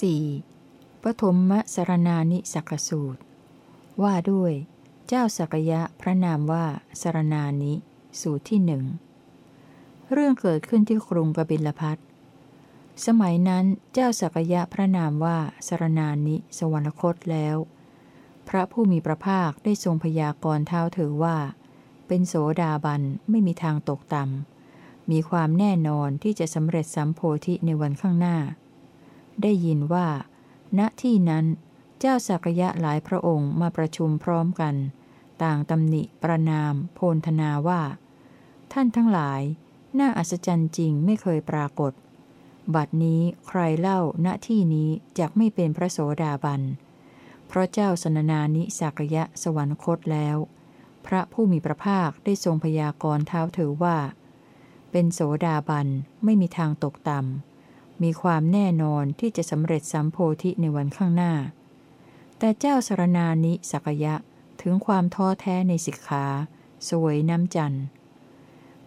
4. ปฐมมสรณานิสักสูตร ว่าด้วย เจ้าสักยะพระนามว่าสรณานิสูตรที่หนึ่งเรื่องเกิดขึ้นที่กรุงกบิลพัทสมัยนั้นเจ้าสักยะพระนามว่าสรณานิสวรรคตแล้ว พระผู้มีพระภาคได้ทรงพยากรณ์เท้าถือว่า เป็นโสดาบันไม่มีทางตกต่ำมีความแน่นอนที่จะสำเร็จสัมโพธิในวันข้างหน้า ได้ยินว่า ณที่นั้น เจ้าสักยะหลายพระองค์มาประชุมพร้อมกัน ต่างตำหนิประนาม โพลธนาว่า ท่านทั้งหลาย น่าอัศจรรย์จริงไม่เคยปรากฏ บัดนี้ใครเล่าณที่นี้จกไม่เป็นพระโสดาบัน เพราะเจ้าสนนานิสักยะสวรรคตแล้ว พระผู้มีพระภาคได้ทรงพยากรณ์เท้าถือว่า เป็นโสดาบันไม่มีทางตกต่ำ มีความแน่นอนที่จะสำเร็จสัมโพธิในวันข้างหน้า แต่เจ้าสารนานิสักยะถึงความท้อแท้ในสิกขาสวยน้ำจันทร์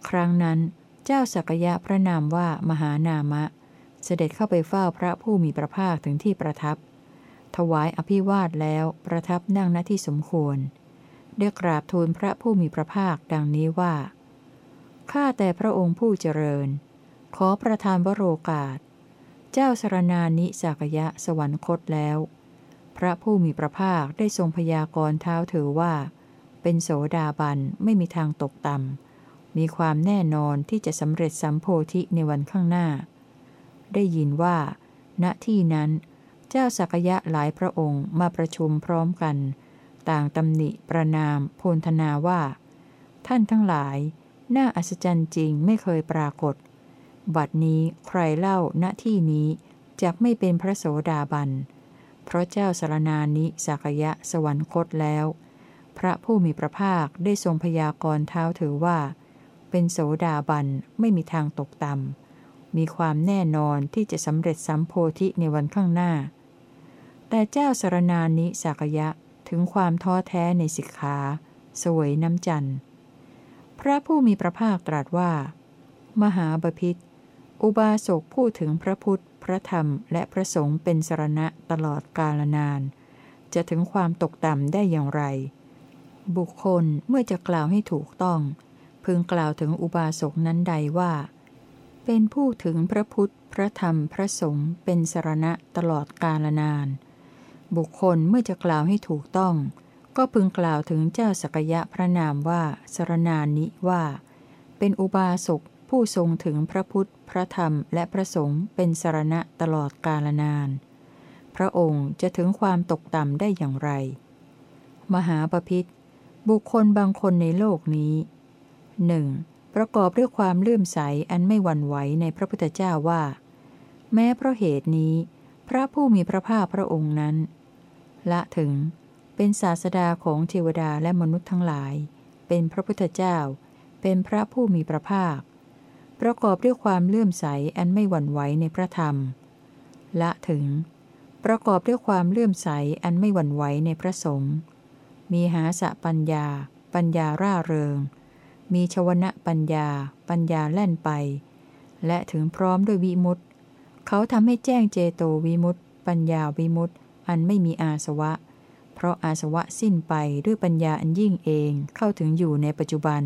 ครั้งนั้นเจ้าสักยะพระนามว่ามหานามะ เสด็จเข้าไปเฝ้าพระผู้มีพระภาคถึงที่ประทับ ถวายอภิวาทแล้วประทับนั่งณที่สมควรได้กราบทูลพระผู้มีพระภาคดังนี้ว่า ข้าแต่พระองค์ผู้เจริญ ขอประทานวโรกาส เจ้าสรณานิสักยะสวรรคตแล้ว พระผู้มีพระภาคได้ทรงพยากรณ์เท้าถือว่า เป็นโสดาบันไม่มีทางตกต่ำมีความแน่นอนที่จะสำเร็จสัมโพธิในวันข้างหน้า ได้ยินว่า ณที่นั้น เจ้าสักยะหลายพระองค์มาประชุมพร้อมกัน ต่างตำหนิประนามโพลธนาว่า ท่านทั้งหลาย น่าอัศจรรย์จริงไม่เคยปรากฏ บัดนี้ใครเล่าณที่นี้จกไม่เป็นพระโสดาบัน เพราะเจ้าสารนานิสักยะสวรรคตแล้ว พระผู้มีพระภาคได้ทรงพยากรณ์เท้าถือว่า เป็นโสดาบันไม่มีทางตกต่ำ มีความแน่นอนที่จะสำเร็จสัมโพธิในวันข้างหน้า แต่เจ้าสารนานิสักยะถึงความท้อแท้ในสิกขาสวยน้ำจันทร์ พระผู้มีพระภาคตรัสว่า มหาบพิษ อุบาสกพูดถึงพระพุทธ พระธรรม และพระสงฆ์เป็นสรณะตลอดกาลนาน จะถึงความตกต่ำได้อย่างไร บุคคลเมื่อจะกล่าวให้ถูกต้อง พึงกล่าวถึงอุบาสกนั้นใดว่า เป็นผู้ถึงพระพุทธ พระธรรม พระสงฆ์เป็นสรณะตลอดกาลนาน บุคคลเมื่อจะกล่าวให้ถูกต้อง ก็พึงกล่าวถึงเจ้าสกยะพระนามว่าสรนานิว่า เป็นอุบาสก ผู้ทรงถึงพระพุทธ พระธรรม และพระสงฆ์เป็นสารณะตลอดกาลนาน พระองค์จะถึงความตกต่ำได้อย่างไร มหาปพิธบุคคลบางคนในโลกนี้หนึ่งประกอบด้วยความเลื่อมใสอันไม่หวั่นไหวในพระพุทธเจ้าว่า แม้เพราะเหตุนี้ พระผู้มีพระภาคพระองค์นั้น ละถึงเป็นศาสดาของเทวดาและมนุษย์ทั้งหลาย เป็นพระพุทธเจ้า เป็นพระผู้มีพระภาค ประกอบด้วยความเลื่อมใสอันไม่หวั่นไหวในพระธรรม ละถึง ประกอบด้วยความเลื่อมใสอันไม่หวั่นไหวในพระสงฆ์มีหาสะปัญญา ปัญญาร่าเริง มีชวนะปัญญา ปัญญาแล่นไป และถึงพร้อมด้วยวิมุตต์เขาทำให้แจ้งเจโตวิมุตต์ปัญญาวิมุตต์อันไม่มีอาสวะ เพราะอาสวะสิ้นไปด้วยปัญญาอันยิ่งเองเข้าถึงอยู่ในปัจจุบัน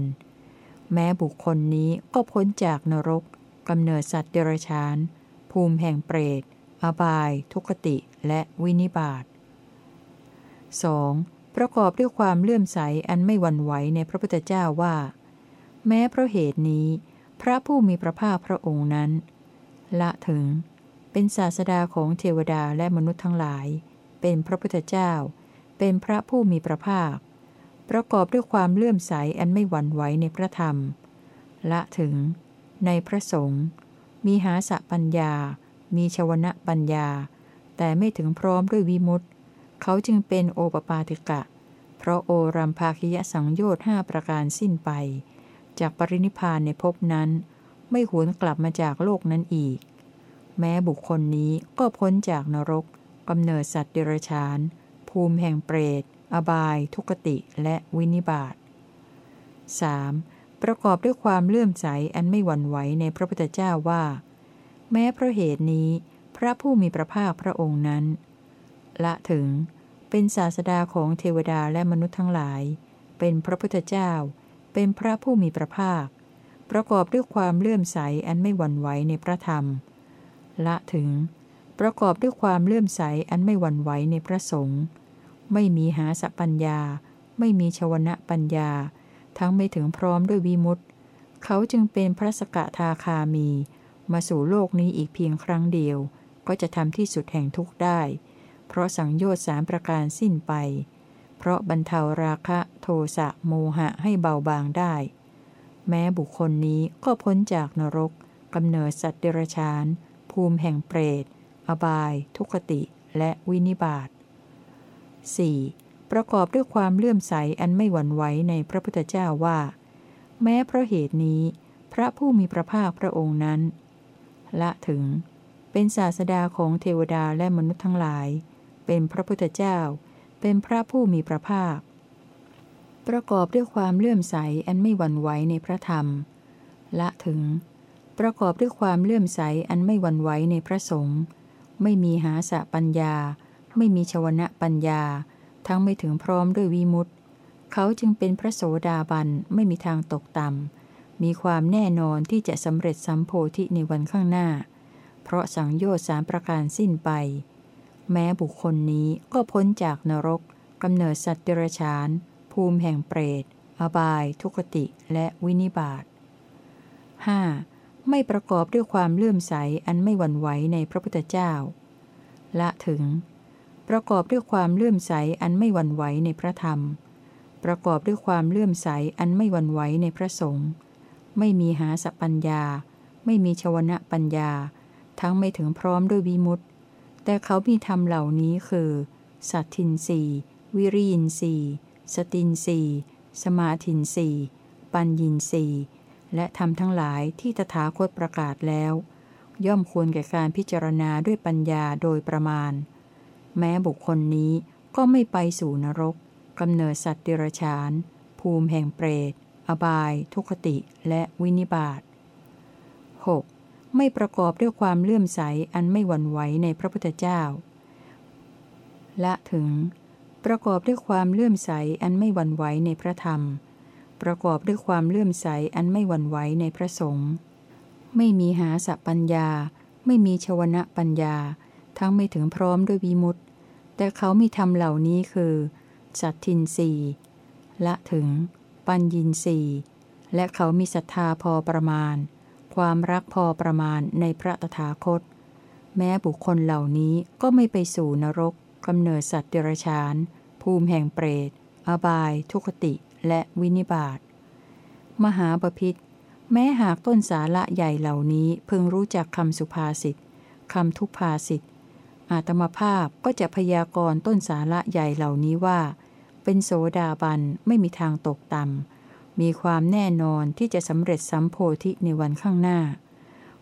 แม้บุคคลนี้ก็พ้นจากนรกกำเนิดสัตว์เดรัจฉาน ภูมิแห่งเปรต อบาย ทุกติ และวินิบาต 2. ประกอบด้วยความเลื่อมใสอันไม่หวั่นไหวในพระพุทธเจ้าว่า แม้เพราะเหตุนี้ พระผู้มีพระภาคพระองค์นั้น ละถึง เป็นศาสดาของเทวดาและมนุษย์ทั้งหลาย เป็นพระพุทธเจ้า เป็นพระผู้มีพระภาค ประกอบด้วยความเลื่อมใสอันไม่หวั่นไหวในพระธรรม ละถึง ในพระสงฆ์มีหาสะปัญญา มีชวนะปัญญา แต่ไม่ถึงพร้อมด้วยวิมุตต์เขาจึงเป็นโอปปาติกะ เพราะโอรัมภาคิยสังโยชน์ห้าประการสิ้นไป จากปรินิพานในภพนั้น ไม่หวนกลับมาจากโลกนั้นอีก แม้บุคคลนี้ก็พ้นจากนรกกำเนิดสัตว์เดรัจฉาน ภูมิแห่งเปรต อบาย ทุกติและวินิบาต 3. ประกอบด้วยความเลื่อมใสอันไม่หวั่นไหวในพระพุทธเจ้าว่า แม้เพราะเหตุนี้ พระผู้มีพระภาคพระองค์นั้น ละถึงเป็นศาสดาของเทวดาและมนุษย์ทั้งหลาย เป็นพระพุทธเจ้า เป็นพระผู้มีพระภาค ประกอบด้วยความเลื่อมใสอันไม่หวั่นไหวในพระธรรม ละถึง ประกอบด้วยความเลื่อมใสอันไม่หวั่นไหวในพระสงฆ์ ไม่มีหาสปัญญา ไม่มีชวนะปัญญา ทั้งไม่ถึงพร้อมด้วยวิมุตติ เขาจึงเป็นพระสกทาคามี มาสู่โลกนี้อีกเพียงครั้งเดียว ก็จะทำที่สุดแห่งทุกข์ได้ เพราะสังโยชน์สามประการสิ้นไป เพราะบรรเทาราคะโทสะโมหะให้เบาบางได้ แม้บุคคลนี้ก็พ้นจากนรกกำเนิดสัตว์เดรัจฉาน ภูมิแห่งเปรต อบาย ทุกติ และวินิบาต 4. ประกอบด้วยความเลื่อมใสอันไม่หวั่นไหวในพระพุทธเจ้าว่า แม้เพราะเหตุนี้ พระผู้มีพระภาคพระองค์นั้น ละถึง เป็นศาสดาของเทวดาและมนุษย์ทั้งหลาย เป็นพระพุทธเจ้า เป็นพระผู้มีพระภาค ประกอบด้วยความเลื่อมใสอันไม่หวั่นไหวในพระธรรม ละถึง ประกอบด้วยความเลื่อมใสอันไม่หวั่นไหวในพระสงฆ์ไม่มีหาสะปัญญา ไม่มีชวนะปัญญา ทั้งไม่ถึงพร้อมด้วยวิมุตติ เขาจึงเป็นพระโสดาบันไม่มีทางตกต่ำ มีความแน่นอนที่จะสำเร็จสัมโพธิในวันข้างหน้า เพราะสังโยชน์สามประการสิ้นไป แม้บุคคลนี้ก็พ้นจากนรกกำเนิดสัตว์เดรัจฉาน ภูมิแห่งเปรต อบาย ทุกติ และวินิบาต 5. ไม่ประกอบด้วยความเลื่อมใสอันไม่หวั่นไหวในพระพุทธเจ้า ละถึง ประกอบด้วยความเลื่อมใสอันไม่หวั่นไหวในพระธรรม ประกอบด้วยความเลื่อมใสอันไม่หวั่นไหวในพระสงฆ์ไม่มีหาสปัญญา ไม่มีชวนะปัญญา ทั้งไม่ถึงพร้อมด้วยวิมุตติ แต่เขามีธรรมเหล่านี้คือ สัตทินสีวิริยินสีสตินสีสมาทินสีปัญญินสีและธรรมทั้งหลายที่ตถาคตประกาศแล้ว ย่อมควรแก่การพิจารณาด้วยปัญญาโดยประมาณ แม้บุคคลนี้ก็ไม่ไปสู่นรกกำเนิดสัตว์เดรัจฉาน ภูมิแห่งเปรต อบาย ทุคติ และวินิบาต 6. ไม่ประกอบด้วยความเลื่อมใสอันไม่หวั่นไหวในพระพุทธเจ้า ละถึง ประกอบด้วยความเลื่อมใสอันไม่หวั่นไหวในพระธรรม ประกอบด้วยความเลื่อมใสอันไม่หวั่นไหวในพระสงฆ์ไม่มีหาสปัญญา ไม่มีชวนะปัญญา ทั้งไม่ถึงพร้อมด้วยวิมุตติ แต่เขามีธรรมเหล่านี้คือ สัตทินสีละถึง ปัญญินสีและเขามีศรัทธาพอประมาณ ความรักพอประมาณในพระตถาคต แม้บุคคลเหล่านี้ก็ไม่ไปสู่นรกกำเนิดสัตว์เดรัจฉาน ภูมิแห่งเปรต อบาย ทุคติและวินิบาตมหาบพิษแม้หากต้นสาระใหญ่เหล่านี้พึงรู้จักคำสุภาษิตคำทุพภาษิต อาตมภาพก็จะพยากรณ์ต้นสาระใหญ่เหล่านี้ว่า เป็นโสดาบันไม่มีทางตกต่ำมีความแน่นอนที่จะสำเร็จสัมโพธิในวันข้างหน้า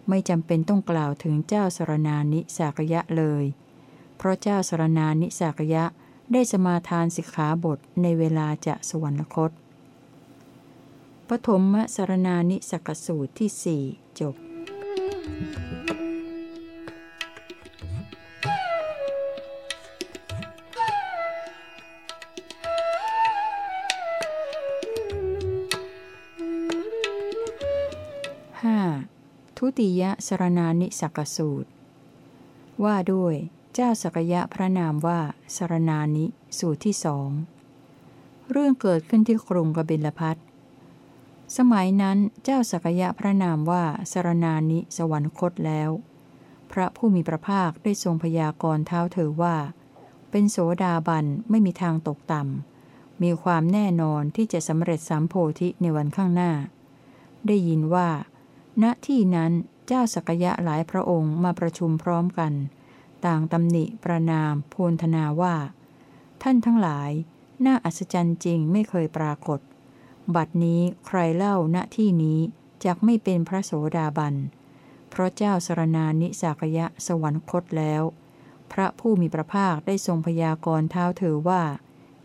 ไม่จำเป็นต้องกล่าวถึงเจ้าสรณานิสากยะเลย เพราะเจ้าสรณานิสากยะได้สมาทานสิกขาบทในเวลาจะสวรรคต ปฐมสรณานิสกสูตรที่สี่จบ 5. ทุติยสรณานิสักสูตร ว่าด้วยเจ้าสกยะพระนามว่าสรณานิสูตรที่สอง เรื่องเกิดขึ้นที่กรุงกบิลพัทสมัยนั้นเจ้าสกยะพระนามว่าสรณานิสวรรคตแล้ว พระผู้มีพระภาคได้ทรงพยากรณ์เท้าเธอว่า เป็นโสดาบันไม่มีทางตกต่ำ มีความแน่นอนที่จะสำเร็จสัมโพธิในวันข้างหน้า ได้ยินว่า ณที่นั้นเจ้าสักยะหลายพระองค์มาประชุมพร้อมกัน ต่างตำหนิประนามโพลธนาว่า ท่านทั้งหลาย น่าอัศจรรย์จริงไม่เคยปรากฏ บัดนี้ใครเล่าณที่นี้จักไม่เป็นพระโสดาบัน เพราะเจ้าสรณานิสากยะสวรรคตแล้ว พระผู้มีพระภาคได้ทรงพยากรณ์เท้าเธอว่า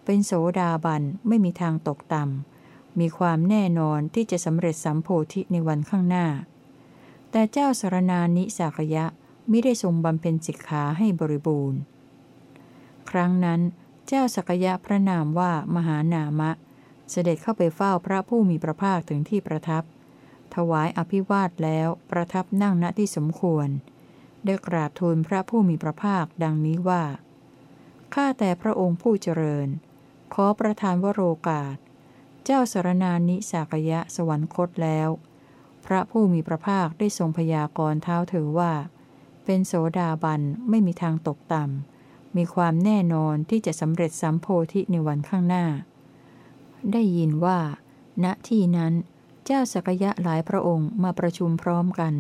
เป็นโสดาบันไม่มีทางตกต่ำ มีความแน่นอนที่จะสำเร็จสัมโพธิในวันข้างหน้า แต่เจ้าสารณานิสากยะไมิได้ทรงบำเพ็ญสิกขาให้บริบูรณ์ ครั้งนั้นเจ้าสักยะพระนามว่ามหานามะ เสด็จเข้าไปเฝ้าพระผู้มีพระภาคถึงที่ประทับ ถวายอภิวาทแล้วประทับนั่งณที่สมควร ได้กราบทูลพระผู้มีพระภาคดังนี้ว่า ข้าแต่พระองค์ผู้เจริญ ขอประทานวโรกาส เจ้าสารนานิสากยะสวรรคตแล้ว พระผู้มีพระภาคได้ทรงพยากรณ์เท้าถือว่า เป็นโสดาบันไม่มีทางตกต่ำ มีความแน่นอนที่จะสำเร็จสัมโพธิในวันข้างหน้า ได้ยินว่า ณที่นั้น เจ้าสักยะหลายพระองค์มาประชุมพร้อมกัน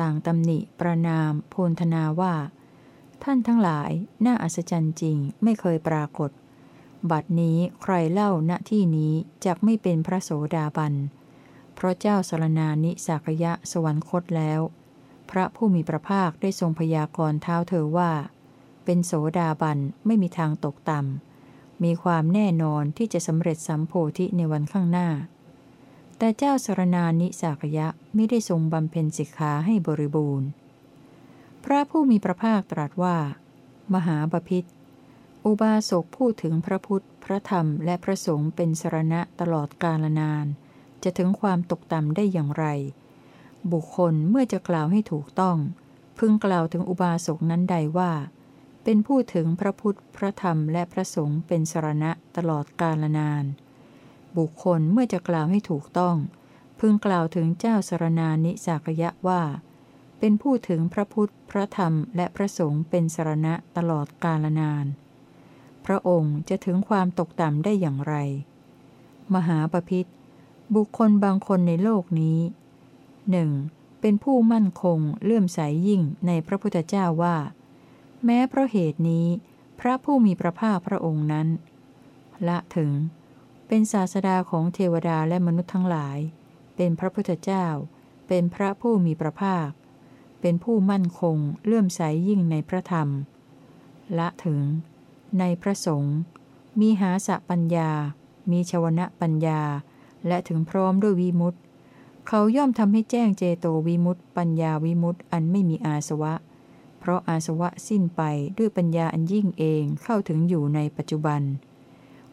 ต่างตำหนิประนามโพลธนาว่า ท่านทั้งหลายน่าอัศจรรย์จริงไม่เคยปรากฏ บัดนี้ใครเล่าณที่นี้จะไม่เป็นพระโสดาบัน เพราะเจ้าสรณานิสากยะสวรรคตแล้ว พระผู้มีพระภาคได้ทรงพยากรณ์เท้าเธอว่า เป็นโสดาบันไม่มีทางตกต่ำ มีความแน่นอนที่จะสำเร็จสัมโพธิในวันข้างหน้า แต่เจ้าสรณานิสากยะไม่ได้ทรงบำเพ็ญสิกขาให้บริบูรณ์ พระผู้มีพระภาคตรัสว่า มหาบพิษ อุบาสกพูดถึงพระพุทธ พระธรรม และพระสงฆ์เป็นสรณะตลอดกาลนาน จะถึงความตกต่ำได้อย่างไร บุคคลเมื่อจะกล่าวให้ถูกต้อง พึงกล่าวถึงอุบาสกนั้นใดว่า เป็นผู้ถึงพระพุทธ พระธรรม และพระสงฆ์เป็นสรณะตลอดกาลนาน บุคคลเมื่อจะกล่าวให้ถูกต้อง พึงกล่าวถึงเจ้าสรณานิสากยะว่า เป็นผู้ถึงพระพุทธ พระธรรม และพระสงฆ์เป็นสรณะตลอดกาลนาน พระองค์จะถึงความตกต่ำได้อย่างไร มหาปพิธบุคคลบางคนในโลกนี้หนึ่งเป็นผู้มั่นคงเลื่อมใสยยิ่งในพระพุทธเจ้าว่า แม้เพราะเหตุนี้ พระผู้มีพระภาคพระองค์นั้น ละถึง เป็นศาสดาของเทวดาและมนุษย์ทั้งหลาย เป็นพระพุทธเจ้า เป็นพระผู้มีพระภาค เป็นผู้มั่นคงเลื่อมใสยยิ่งในพระธรรม ละถึง ในพระสงฆ์มีหาสะปัญญา มีชวนะปัญญา และถึงพร้อมด้วยวิมุตติ เขาย่อมทำให้แจ้งเจโตวิมุตติปัญญาวิมุตติอันไม่มีอาสวะ เพราะอาสวะสิ้นไปด้วยปัญญาอันยิ่งเองเข้าถึงอยู่ในปัจจุบัน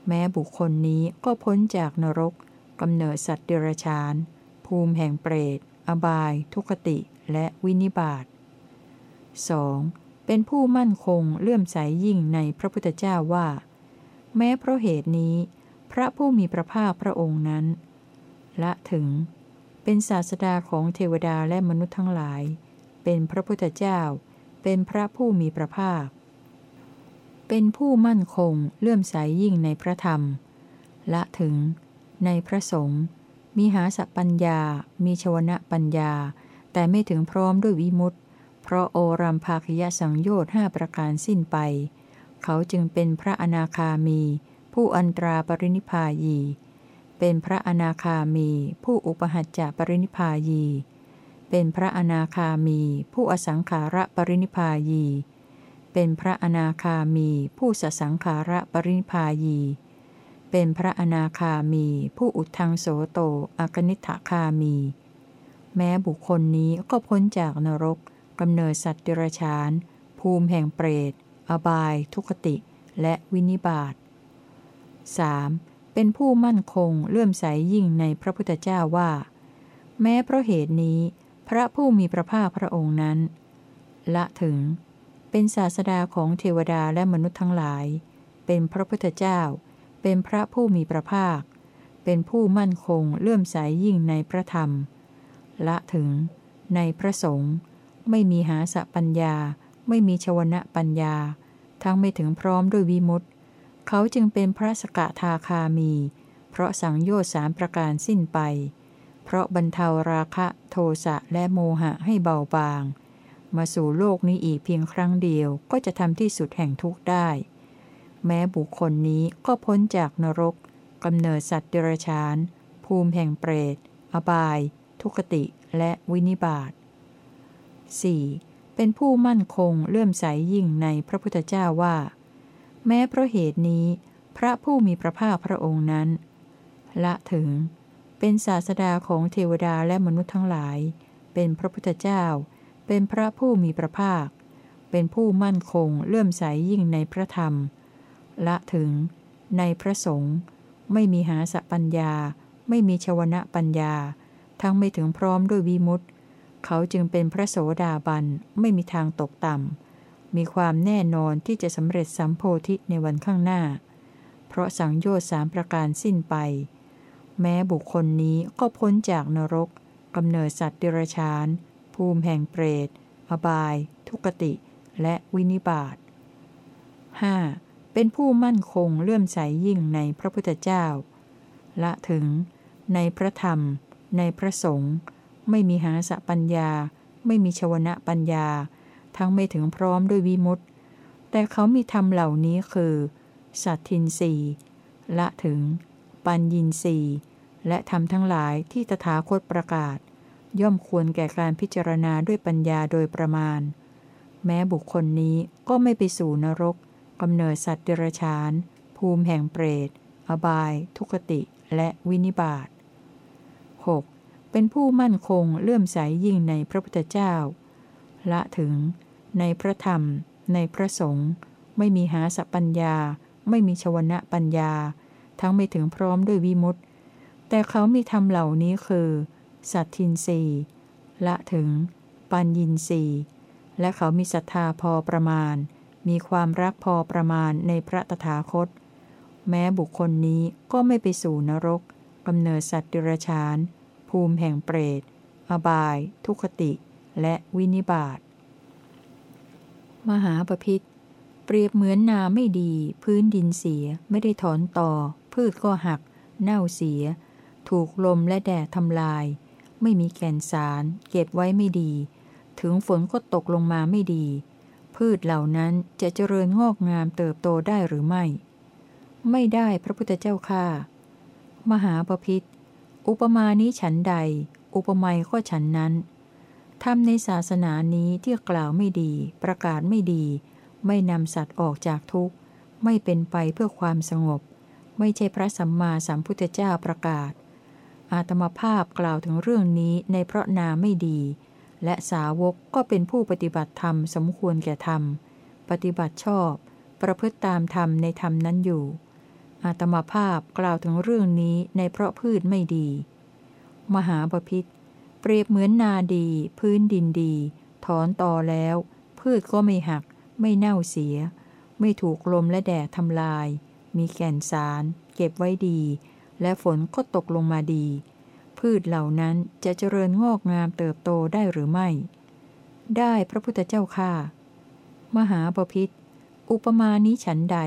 แม้บุคคลนี้ก็พ้นจากนรกกำเนิดสัตว์เดรัจฉาน ภูมิแห่งเปรต อบาย ทุกติ และวินิบาต 2. เป็นผู้มั่นคงเลื่อมใสยยิ่งในพระพุทธเจ้าว่า แม้เพราะเหตุนี้ พระผู้มีพระภาคพระองค์นั้น ละถึง เป็นศาสดาของเทวดาและมนุษย์ทั้งหลาย เป็นพระพุทธเจ้า เป็นพระผู้มีพระภาค เป็นผู้มั่นคงเลื่อมใสยยิ่งในพระธรรม ละถึง ในพระสงฆ์มีหาสปัญญา มีชวนะปัญญา แต่ไม่ถึงพร้อมด้วยวิมุตติ เพราะโอรัมภาคยสังโยชน์ห้าประการสิ้นไป เขาจึงเป็นพระอนาคามี ผู้อันตราปรินิพพายี เป็นพระอนาคามี ผู้อุปหัจจะปรินิพพายี เป็นพระอนาคามี ผู้อสังขาระปรินิพพายี เป็นพระอนาคามี ผู้สสังขาระปรินิพพายี เป็นพระอนาคามี ผู้อุทังโสโตอกนิฐคามี แม้บุคคลนี้ก็พ้นจากนรก กำเนิดสัตว์เดรัจฉาน ภูมิแห่งเปรต อบาย ทุกติ และวินิบาต 3. เป็นผู้มั่นคงเลื่อมใสยิ่งในพระพุทธเจ้าว่า แม้เพราะเหตุนี้ พระผู้มีพระภาคพระองค์นั้น ละถึง เป็นศาสดาของเทวดาและมนุษย์ทั้งหลาย เป็นพระพุทธเจ้า เป็นพระผู้มีพระภาค เป็นผู้มั่นคงเลื่อมใสยิ่งในพระธรรม ละถึง ในพระสงฆ์ ไม่มีหาสะปัญญา ไม่มีชวนะปัญญา ทั้งไม่ถึงพร้อมด้วยวิมุตติ เขาจึงเป็นพระสกทาคามี เพราะสังโยชน์สามประการสิ้นไป เพราะบรรเทาราคะโทสะและโมหะให้เบาบาง มาสู่โลกนี้อีกเพียงครั้งเดียวก็จะทำที่สุดแห่งทุกข์ได้ แม้บุคคลนี้ก็พ้นจากนรกกำเนิดสัตว์เดรัจฉาน ภูมิแห่งเปรต อบาย ทุกติ และวินิบาต 4. เป็นผู้มั่นคงเลื่อมใสยิ่งในพระพุทธเจ้าว่า แม้เพราะเหตุนี้ พระผู้มีพระภาคพระองค์นั้น ละถึง เป็นศาสดาของเทวดาและมนุษย์ทั้งหลาย เป็นพระพุทธเจ้า เป็นพระผู้มีพระภาค เป็นผู้มั่นคงเลื่อมใสยยิ่งในพระธรรม ละถึง ในพระสงฆ์ไม่มีหาสปัญญา ไม่มีชวนะปัญญา ทั้งไม่ถึงพร้อมด้วยวิมุตติ เขาจึงเป็นพระโสดาบันไม่มีทางตกต่ำ มีความแน่นอนที่จะสำเร็จสัมโพธิในวันข้างหน้า เพราะสังโยชน์สามประการสิ้นไป แม้บุคคลนี้ก็พ้นจากนรกกำเนิดสัตว์เดรัจฉาน ภูมิแห่งเปรต อบาย ทุกติ และวินิบาต 5. เป็นผู้มั่นคงเลื่อมใสยิ่งในพระพุทธเจ้า ละถึง ในพระธรรม ในพระสงฆ์ ไม่มีหาสปัญญา ไม่มีชวนะปัญญา ทั้งไม่ถึงพร้อมด้วยวิมุตติ แต่เขามีธรรมเหล่านี้คือ สัตทินสีละถึง ปัญญินสีและธรรมทั้งหลายที่ตถาคตประกาศ ย่อมควรแก่การพิจารณาด้วยปัญญาโดยประมาณ แม้บุคคลนี้ก็ไม่ไปสู่นรกกำเนิดสัตว์เดรัจฉาน ภูมิแห่งเปรต อบาย ทุกติ และวินิบาต เป็นผู้มั่นคงเลื่อมใสยยิ่งในพระพุทธเจ้า ละถึง ในพระธรรม ในพระสงฆ์ไม่มีหาสปัญญา ไม่มีชวนะปัญญา ทั้งไม่ถึงพร้อมด้วยวิมุตติ แต่เขามีธรรมเหล่านี้คือ สัตทินรีละถึง ปัญญินรีและเขามีศรัทธาพอประมาณ มีความรักพอประมาณในพระตถาคต แม้บุคคลนี้ก็ไม่ไปสู่นรกกำเนิดสัตว์ดิรชาน ภูมิแห่งเปรต อบาย ทุคติ และวินิบาต มหาปพิธเปรียบเหมือนนาไม่ดี พื้นดินเสีย ไม่ได้ถอนต่อ พืชก็หัก เน่าเสีย ถูกลมและแดดทำลาย ไม่มีแก่นสาร เก็บไว้ไม่ดี ถึงฝนก็ตกลงมาไม่ดี พืชเหล่านั้นจะเจริญงอกงามเติบโตได้หรือไม่ ไม่ได้พระพุทธเจ้าค่ามหาปพิธ อุปมานี้ฉันใด อุปไมยก็ฉันนั้นทำในศาสนานี้ที่กล่าวไม่ดี ประกาศไม่ดี ไม่นำสัตว์ออกจากทุกข์ ไม่เป็นไปเพื่อความสงบ ไม่ใช่พระสัมมาสัมพุทธเจ้าประกาศ อาตมภาพกล่าวถึงเรื่องนี้ในเพราะนาไม่ดี และสาวกก็เป็นผู้ปฏิบัติธรรมสมควรแก่ธรรม ปฏิบัติชอบ ประพฤติตามธรรมในธรรมนั้นอยู่ อาตมาภาพกล่าวถึงเรื่องนี้ในเพราะพืชไม่ดี มหาบพิษเปรียบเหมือนนาดี พื้นดินดี ถอนต่อแล้ว พืชก็ไม่หัก ไม่เน่าเสีย ไม่ถูกลมและแดดทำลาย มีแก่นสาร เก็บไว้ดี และฝนก็ตกลงมาดี พืชเหล่านั้นจะเจริญงอกงามเติบโตได้หรือไม่ ได้พระพุทธเจ้าค่ามหาปพิธอุปมานี้ฉันใด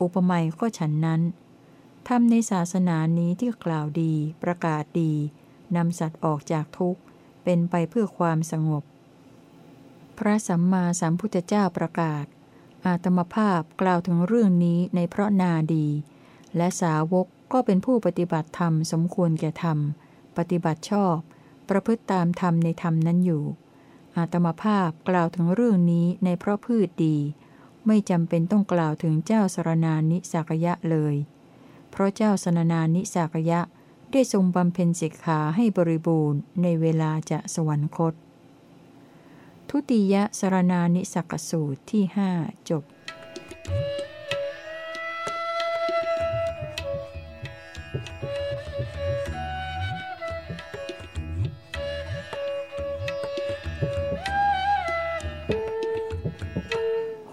อุปมยก็ฉันนั้นทำในศาสนานี้ที่กล่าวดี ประกาศดีนำสัตว์ออกจากทุกข์ เป็นไปเพื่อความสงบ พระสัมมาสัมพุทธเจ้าประกาศ อาตมภาพกล่าวถึงเรื่องนี้ในเพราะนาดี และสาวกก็เป็นผู้ปฏิบัติธรรมสมควรแก่ธรรม ปฏิบัติชอบ ประพฤติตามธรรมในธรรมนั้นอยู่ อาตมาภาพกล่าวถึงเรื่องนี้ในเพราะพืชดี ไม่จำเป็นต้องกล่าวถึงเจ้าสรนานิสักยะเลย เพราะเจ้าสรนานิสักยะได้ทรงบำเพ็ญศิกขาให้บริบูรณ์ในเวลาจะสวรรคต ทุติยสรนานิสักสูตรที่หจบ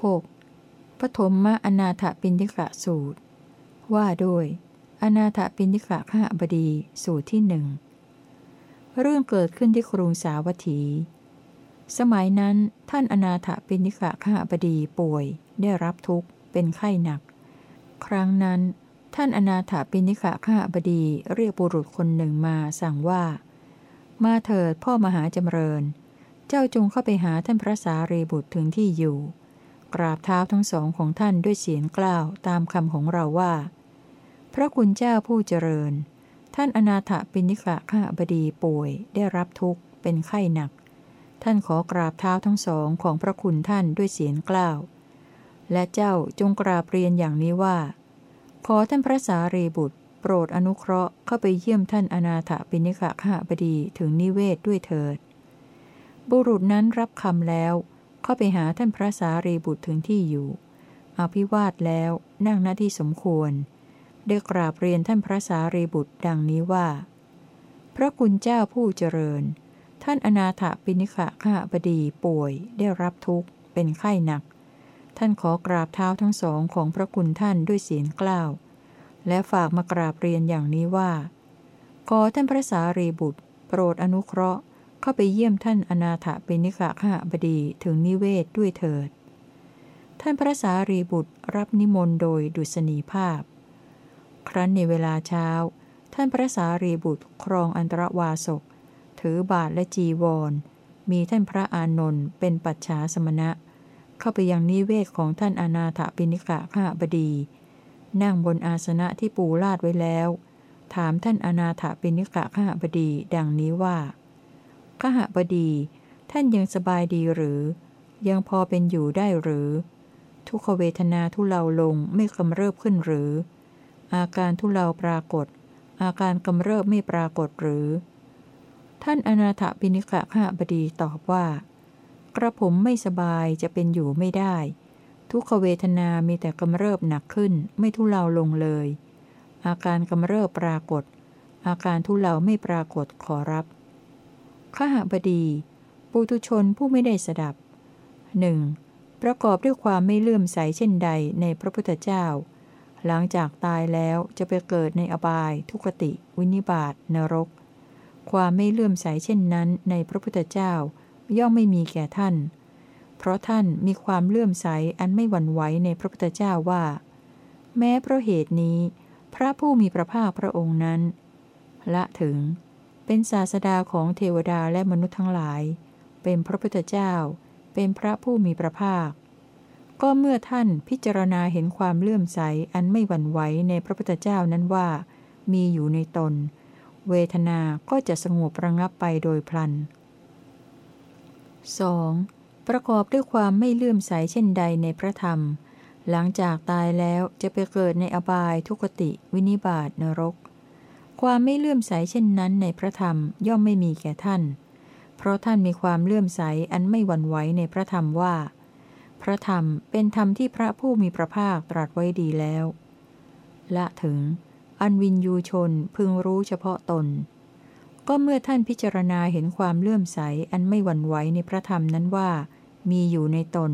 6. ปฐมมอนาถปินิกะสูตร ว่าด้วย อนาถปินิกะข้าบดีสูตรที่หนึ่งเรื่องเกิดขึ้นที่กรุงสาวัตถี สมัยนั้นท่านอนาถปินิกะข้าบดีป่วย ได้รับทุกข์ เป็นไข้หนัก ครั้งนั้น ท่านอนาถปินิกะข้าบดีเรียกบุรุษคนหนึ่งมาสั่งว่า มาเถิดพ่อมหาจำเริญ เจ้าจงเข้าไปหาท่านพระสารีบุตรถึงที่อยู่ กราบเท้าทั้งสองของท่านด้วยเสียงกล้าวตามคำของเราว่า พระคุณเจ้าผู้เจริญ ท่านอนาถปิณิกะข้าบดีป่วยได้รับทุกข์เป็นไข้หนัก ท่านขอกราบเท้าทั้งสองของพระคุณท่านด้วยเสียงกล้าว และเจ้าจงกราบเรียนอย่างนี้ว่า ขอท่านพระสารีบุตร โปรดอนุเคราะห์เข้าไปเยี่ยมท่านอนาถปิณิกะข้าบดีถึงนิเวศด้วยเถิด บุรุษนั้นรับคำแล้ว เข้าไปหาท่านพระสารีบุตรถึงที่อยู่อภิวาทแล้วนั่งหน้าที่สมควร ได้กราบเรียนท่านพระสารีบุตรดังนี้ว่า พระคุณเจ้าผู้เจริญ ท่านอนาถปิณิขะข้าบดีป่วยได้รับทุกข์ เป็นไข้หนัก ท่านขอกราบเท้าทั้งสองของพระคุณท่านด้วยเสียงกล้าว และฝากมากราบเรียนอย่างนี้ว่า ขอท่านพระสารีบุตร โปรดอนุเคราะห์ เข้าไปเยี่ยมท่านอนาถปิณิขะข้าบดีถึงนิเวศด้วยเถิด ท่านพระสารีบุตรรับนิมนต์โดยดุษณีภาพ ครั้นในเวลาเช้า ท่านพระสารีบุตรครองอันตรวาสก ถือบาทและจีวร มีท่านพระอานนท์เป็นปัจฉาสมณะ เข้าไปยังนิเวศของท่านอนาถปิณิกะข้าบดี นั่งบนอาสนะที่ปูลาดไว้แล้ว ถามท่านอนาถปิณิกะข้าบดีดังนี้ว่า ข้าบดี ท่านยังสบายดีหรือ ยังพอเป็นอยู่ได้หรือ ทุกขเวทนาทุเลาลงไม่กำเริบขึ้นหรือ อาการทุเลาปรากฏ อาการกำเริบไม่ปรากฏหรือ ท่านอนาถปิณิกะข้าบดีตอบว่า กระผมไม่สบายจะเป็นอยู่ไม่ได้ ทุกขเวทนามีแต่กำเริบหนักขึ้น ไม่ทุเลาลงเลย อาการกำเริบปรากฏอาการทุเลาไม่ปรากฏขอรับ ขหบดี ปุตุชนผู้ไม่ได้สดับหนึ่งประกอบด้วยความไม่เลื่อมใสเช่นใดในพระพุทธเจ้า หลังจากตายแล้วจะไปเกิดในอบาย ทุกติ วินิบาตนรก ความไม่เลื่อมใสเช่นนั้นในพระพุทธเจ้า ย่อมไม่มีแก่ท่าน เพราะท่านมีความเลื่อมใสอันไม่หวั่นไหวในพระพุทธเจ้าว่า แม้เพราะเหตุนี้ พระผู้มีพระภาคพระองค์นั้น ละถึง เป็นศาสดาของเทวดาและมนุษย์ทั้งหลาย เป็นพระพุทธเจ้า เป็นพระผู้มีพระภาค ก็เมื่อท่านพิจารณาเห็นความเลื่อมใสอันไม่หวั่นไหวในพระพุทธเจ้านั้นว่า มีอยู่ในตน เวทนาก็จะสงบระงับไปโดยพลัน 2. ประกอบด้วยความไม่เลื่อมใสเช่นใดในพระธรรม หลังจากตายแล้วจะไปเกิดในอบายทุกติ วินิบาตนรก ความไม่เลื่อมใสเช่นนั้นในพระธรรมย่อมไม่มีแก่ท่าน เพราะท่านมีความเลื่อมใสอันไม่หวั่นไหวในพระธรรมว่า พระธรรมเป็นธรรมที่พระผู้มีพระภาคตรัสไว้ดีแล้ว ละถึง อันวินยูชนพึงรู้เฉพาะตน ก็เมื่อท่านพิจารณาเห็นความเลื่อมใสอันไม่หวั่นไหวในพระธรรมนั้นว่า มีอยู่ในตน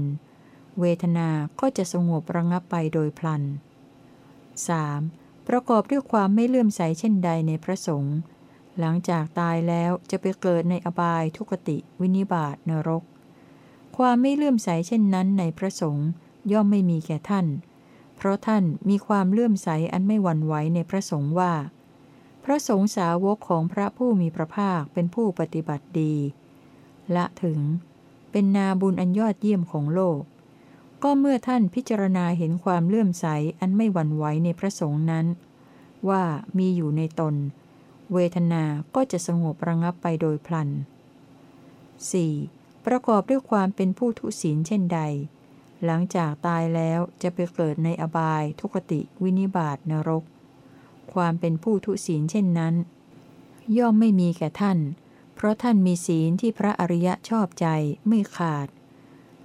เวทนาก็จะสงบระงับไปโดยพลัน 3. ประกอบด้วยความไม่เลื่อมใสเช่นใดในพระสงฆ์หลังจากตายแล้วจะไปเกิดในอบายทุกติ วินิบาตนรก ความไม่เลื่อมใสเช่นนั้นในพระสงฆ์ย่อมไม่มีแก่ท่าน เพราะท่านมีความเลื่อมใสอันไม่หวั่นไหวในพระสงฆ์ว่า พระสงฆ์สาวกของพระผู้มีพระภาคเป็นผู้ปฏิบัติดี ละถึง เป็นนาบุญอันยอดเยี่ยมของโลก ก็เมื่อท่านพิจารณาเห็นความเลื่อมใสอันไม่หวั่นไหวในพระสงฆ์นั้น ว่ามีอยู่ในตน เวทนาก็จะสงบระงับไปโดยพลัน 4. ประกอบด้วยความเป็นผู้ทุศีลเช่นใด หลังจากตายแล้วจะไปเกิดในอบายทุกติวินิบาตนรก ความเป็นผู้ทุศีลเช่นนั้น ย่อมไม่มีแก่ท่าน เพราะท่านมีศีลที่พระอริยะชอบใจไม่ขาด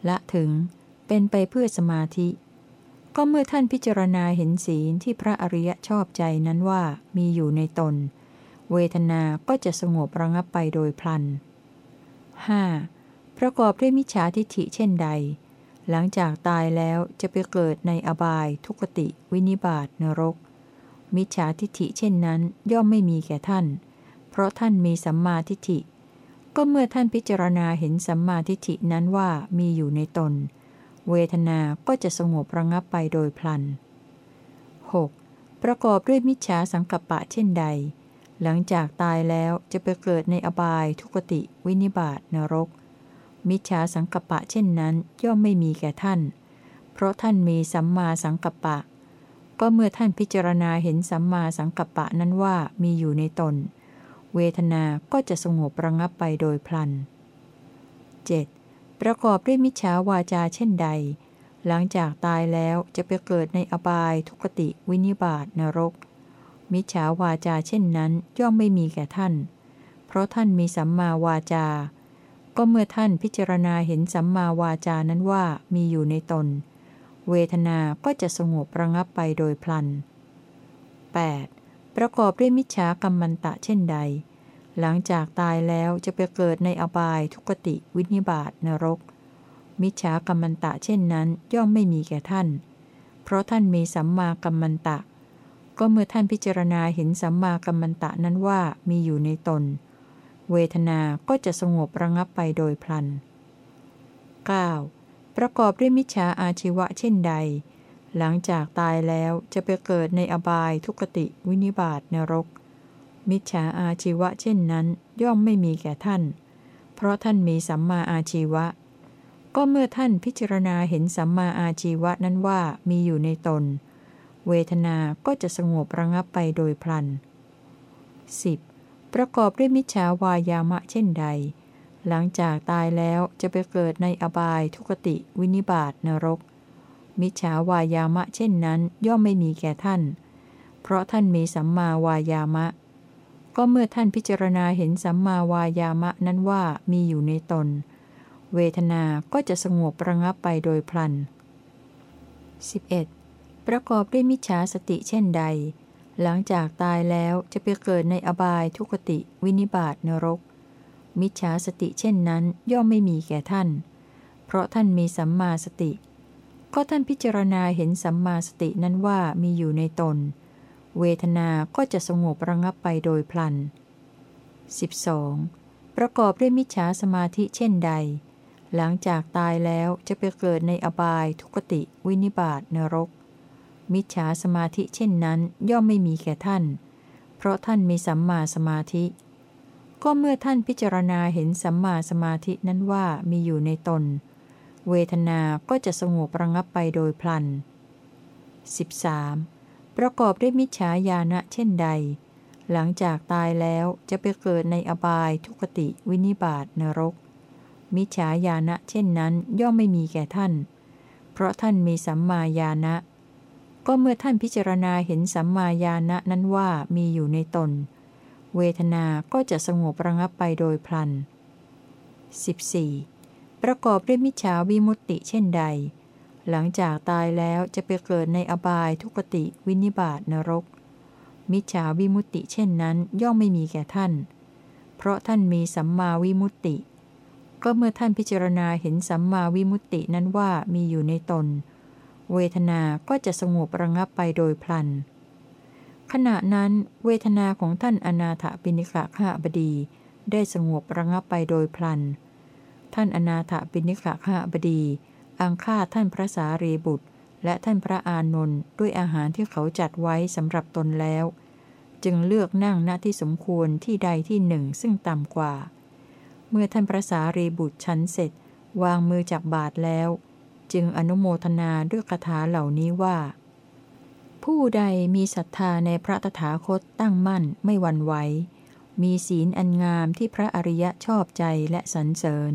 ละถึง เป็นไปเพื่อสมาธิ ก็เมื่อท่านพิจารณาเห็นศีลที่พระอริยชอบใจนั้นว่ามีอยู่ในตน เวทนาก็จะสงบระงับไปโดยพลัน 5. ประกอบด้วยมิจฉาทิฏฐิเช่นใด หลังจากตายแล้วจะไปเกิดในอบายทุกติ วินิบาตนรก มิจฉาทิฏฐิเช่นนั้นย่อมไม่มีแก่ท่าน เพราะท่านมีสัมมาทิฏฐิ ก็เมื่อท่านพิจารณาเห็นสัมมาทิฏฐินั้นว่ามีอยู่ในตน เวทนาก็จะสงบระงับไปโดยพลัน 6. ประกอบด้วยมิจฉาสังกัปปะเช่นใด หลังจากตายแล้วจะไปเกิดในอบายทุกติ วินิบาตนรก มิจฉาสังกัปปะเช่นนั้นย่อมไม่มีแก่ท่าน เพราะท่านมีสัมมาสังกัปปะ ก็เมื่อท่านพิจารณาเห็นสัมมาสังกัปปะนั้นว่ามีอยู่ในตน เวทนาก็จะสงบระงับไปโดยพลัน 7. ประกอบด้วยมิจฉาวาจาเช่นใด หลังจากตายแล้วจะไปเกิดในอบายทุกติวินิบาตนรก มิจฉาวาจาเช่นนั้นย่อมไม่มีแก่ท่าน เพราะท่านมีสัมมาวาจา ก็เมื่อท่านพิจารณาเห็นสัมมาวาจานั้นว่ามีอยู่ในตน เวทนาก็จะสงบระงับไปโดยพลัน 8. ประกอบด้วยมิจฉากรรมันตะเช่นใด หลังจากตายแล้วจะไปเกิดในอบายทุกติวินิบาตนรก มิจฉากรรมันตะเช่นนั้นย่อมไม่มีแก่ท่าน เพราะท่านมีสัมมากัมมันตะ ก็เมื่อท่านพิจารณาเห็นสัมมากัมมันตะนั้นว่ามีอยู่ในตน เวทนาก็จะสงบระงับไปโดยพลัน 9. ประกอบด้วยมิจฉาอาชีวะเช่นใด หลังจากตายแล้วจะไปเกิดในอบายทุกติวินิบาตนรก มิจฉาอาชีวะเช่นนั้น ย่อมไม่มีแก่ท่าน เพราะท่านมีสัมมาอาชีวะ ก็เมื่อท่านพิจารณาเห็นสัมมาอาชีวะนั้นว่ามีอยู่ในตน เวทนาก็จะสงบระงับไปโดยพลัน 10. ประกอบด้วยมิจฉาวายามะเช่นใด หลังจากตายแล้วจะไปเกิดในอบายทุกติวินิบาตนรก มิจฉาวายามะเช่นนั้นย่อมไม่มีแก่ท่าน เพราะท่านมีสัมมาวายามะ ก็เมื่อท่านพิจารณาเห็นสัมมาวายามะนั้นว่ามีอยู่ในตน เวทนาก็จะสงบประงับไปโดยพลัน 11. ประกอบด้วยมิจฉาสติเช่นใด หลังจากตายแล้วจะไปเกิดในอบายทุกติ วินิบาตนรก มิจฉาสติเช่นนั้นย่อมไม่มีแก่ท่าน เพราะท่านมีสัมมาสติ ก็ท่านพิจารณาเห็นสัมมาสตินั้นว่ามีอยู่ในตน เวทนาก็จะสงบระงับไปโดยพลัน 12. ประกอบด้วยมิจฉาสมาธิเช่นใด หลังจากตายแล้วจะไปเกิดในอบายทุกติวินิบาตนรก มิจฉาสมาธิเช่นนั้นย่อมไม่มีแก่ท่าน เพราะท่านมีสัมมาสมาธิ ก็เมื่อท่านพิจารณาเห็นสัมมาสมาธินั้นว่ามีอยู่ในตน เวทนาก็จะสงบระงับไปโดยพลัน 13. ประกอบด้วยมิจฉาญาณะเช่นใด หลังจากตายแล้วจะไปเกิดในอบายทุกติวินิบาตนรก มิจฉาญาณะเช่นนั้นย่อมไม่มีแก่ท่าน เพราะท่านมีสัมมาญาณะ ก็เมื่อท่านพิจารณาเห็นสัมมาญาณะนั้นว่ามีอยู่ในตน เวทนาก็จะสงบระงับไปโดยพลัน 14. ประกอบด้วยมิจฉาวิมุตติเช่นใด หลังจากตายแล้วจะไปเกิดในอบายทุกติวินิบาตนรก มิจฉาวิมุตติเช่นนั้นย่อมไม่มีแก่ท่าน เพราะท่านมีสัมมาวิมุตติ ก็เมื่อท่านพิจารณาเห็นสัมมาวิมุตตินั้นว่ามีอยู่ในตน เวทนาก็จะสงบระงับไปโดยพลัน ขณะนั้นเวทนาของท่านอนาถปิณิกะข้าบดี ได้สงบระงับไปโดยพลัน ท่านอนาถบิณิกะข้าบดี อังฆ่าท่านพระสารีบุตร และท่านพระอานนท์ด้วยอาหารที่เขาจัดไว้สำหรับตนแล้ว จึงเลือกนั่งณที่สมควรที่ใดที่หนึ่งซึ่งต่ำกว่า เมื่อท่านพระสารีบุตรชันเสร็จ วางมือจากบาทแล้ว จึงอนุโมทนาด้วยคาถาเหล่านี้ว่า ผู้ใดมีศรัทธาในพระตถาคตตั้งมั่นไม่หวั่นไหวมีศีลอันงามที่พระอริยะชอบใจและสรรเสริญ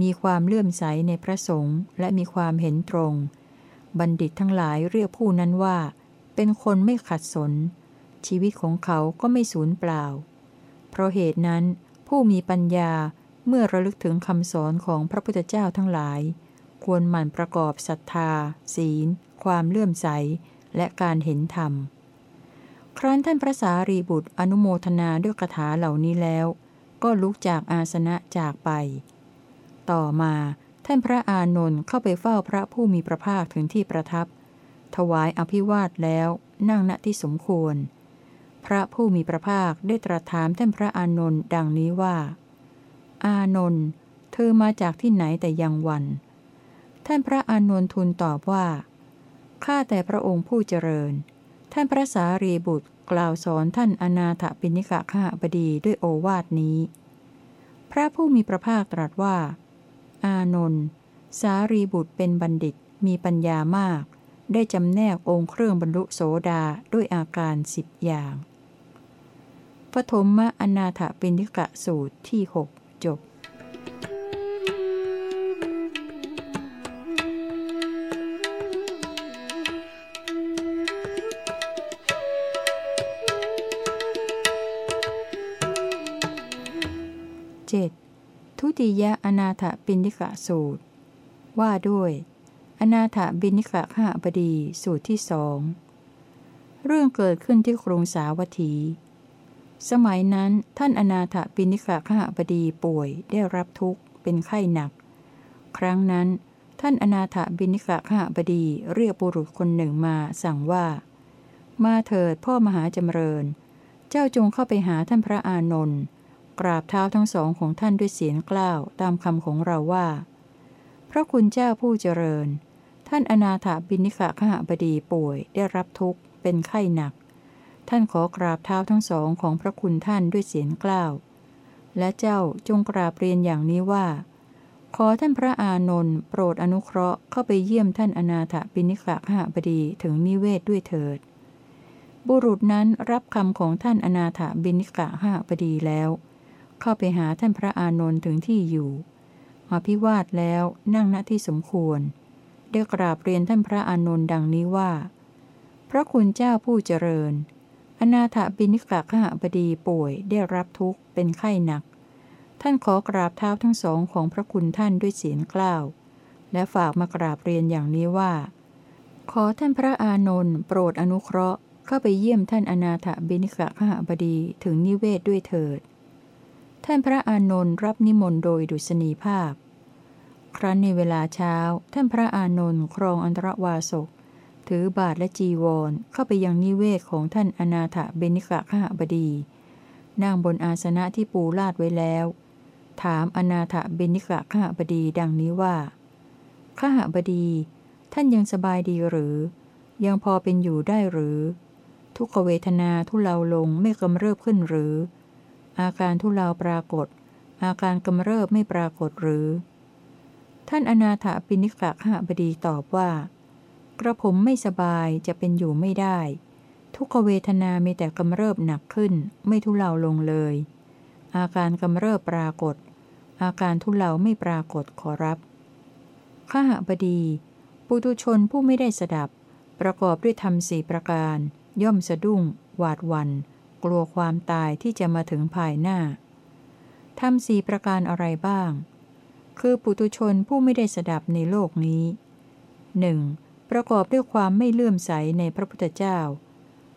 มีความเลื่อมใสในพระสงฆ์และมีความเห็นตรง บัณฑิตทั้งหลายเรียกผู้นั้นว่า เป็นคนไม่ขัดสน ชีวิตของเขาก็ไม่สูญเปล่า เพราะเหตุนั้นผู้มีปัญญาเมื่อระลึกถึงคำสอนของพระพุทธเจ้าทั้งหลาย ควรหมั่นประกอบศรัทธา ศีล ความเลื่อมใส และการเห็นธรรม ครั้นท่านพระสารีบุตรอนุโมทนาด้วยคาถาเหล่านี้แล้ว ก็ลุกจากอาสนะจากไป ต่อมาท่านพระอานนท์เข้าไปเฝ้าพระผู้มีพระภาคถึงที่ประทับ ถวายอภิวาทแล้วนั่งณที่สมควร พระผู้มีพระภาคได้ตรัสถามท่านพระอานนท์ดังนี้ว่า อานนท์เธอมาจากที่ไหนแต่ยังวัน ท่านพระอานนท์ทูลตอบว่าข้าแต่พระองค์ผู้เจริญ ท่านพระสารีบุตรกล่าวสอนท่านอนาถปิณิกะข้าบดีด้วยโอวาทนี้ พระผู้มีพระภาคตรัสว่า อานนท์สารีบุตรเป็นบัณฑิตมีปัญญามาก ได้จำแนกองค์เครื่องบรรลุโสดาด้วยอาการสิบอย่างปฐมมะอนาถปิณิกะสูตรที่หกจบเจ็ด ทุติยอนาถปิณิกะสูตร ว่าด้วย อนาถบิณิกะข้าบดีสูตรที่สองเรื่องเกิดขึ้นที่กรุงสาวัตถี สมัยนั้นท่านอนาถปิณิกะข้าบดีป่วยได้รับทุกข์เป็นไข้หนัก ครั้งนั้น ท่านอนาถบิณิกะข้าบดีเรียกบุรุษคนหนึ่งมาสั่งว่า มาเถิดพ่อมหาจำเริญ เจ้าจงเข้าไปหาท่านพระอานนท์ กราบเท้าทั้งสองของท่านด้วยเสียงกล้าวตามคำของเราว่า พระคุณเจ้าผู้เจริญ ท่านอนาถบิณิกะขหบดีป่วยได้รับทุกข์เป็นไข้หนัก ท่านขอกราบเท้าทั้งสองของพระคุณท่านด้วยเสียงกล้าว และเจ้าจงกราบเรียนอย่างนี้ว่า ขอท่านพระอานนท์โปรดอนุเคราะห์เข้าไปเยี่ยมท่านอนาถบิณิกะขหบดีถึงนิเวศด้วยเถิดบุรุษนั้นรับคำของท่านอนาถบิณิกะขหบดีแล้ว เข้าไปหาท่านพระอานนท์ถึงที่อยู่อภิวาทแล้วนั่งณที่สมควร ได้กราบเรียนท่านพระอานนท์ดังนี้ว่า พระคุณเจ้าผู้เจริญ อนาถบิณิกะขหบดีป่วยได้รับทุกข์เป็นไข้หนัก ท่านขอกราบเท้าทั้งสองของพระคุณท่านด้วยเสียงกล้าว และฝากมากราบเรียนอย่างนี้ว่า ขอท่านพระอานนท์โปรดอนุเคราะห์เข้าไปเยี่ยมท่านอนาถบิณิกะขหบดีถึงนิเวศด้วยเถิด ท่านพระอานนท์รับนิมนต์โดยดุษณีภาพ ครั้นในเวลาเช้า ท่านพระอานนท์ครองอันตรวาสก ถือบาทและจีวรเข้าไปยังนิเวศของท่านอนาถเบนิกะขหบดี นั่งบนอาสนะที่ปูลาดไว้แล้ว ถามอนาถเบนิกะขหบดีดังนี้ว่าขหบดี ท่านยังสบายดีหรือ ยังพอเป็นอยู่ได้หรือ ทุกขเวทนาทุเลาลงไม่กำเริบขึ้นหรือ อาการทุเลาปรากฏ อาการกำเริบไม่ปรากฏหรือ ท่านอนาถปิณิกะขบดีตอบว่า กระผมไม่สบายจะเป็นอยู่ไม่ได้ ทุกขเวทนามีแต่กำเริบหนักขึ้น ไม่ทุเลาลงเลย อาการกำเริบปรากฏ อาการทุเลาไม่ปรากฏขอรับข้าบดีปุตุชนผู้ไม่ได้สดับ ประกอบด้วยธรรมสี่ประการ ย่อมสะดุ้ง หวาดวัน กลัวความตายที่จะมาถึงภายหน้าทำสี่ประการอะไรบ้าง คือปุตุชนผู้ไม่ได้สดับในโลกนี้หนึ่งประกอบด้วยความไม่เลื่อมใสในพระพุทธเจ้า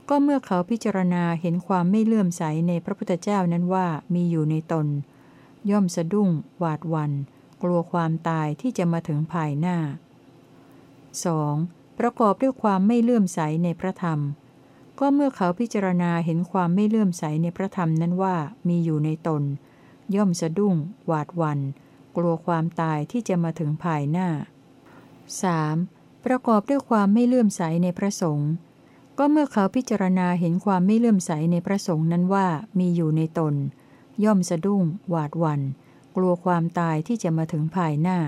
ก็เมื่อเขาพิจารณาเห็นความไม่เลื่อมใสในพระพุทธเจ้านั้นว่ามีอยู่ในตน ย่อมสะดุ้ง หวาดวันกลัวความตายที่จะมาถึงภายหน้า 2. ประกอบด้วยความไม่เลื่อมใสในพระธรรม ก็เมื่อเขาพิจารณาเห็นความไม่เลื่อมใสในพระธรรมนั้นว่ามีอยู่ในตน ย่อมสะดุ้ง หวาดวัน กลัวความตายที่จะมาถึงภายหน้า 3. ประกอบด้วยความไม่เลื่อมใสในพระสงฆ์ก็เมื่อเขาพิจารณาเห็นความไม่เลื่อมใสในพระสงฆ์นั้นว่ามีอยู่ในตน ย่อมสะดุ้ง หวาดวัน กลัวความตายที่จะมาถึงภายหน้า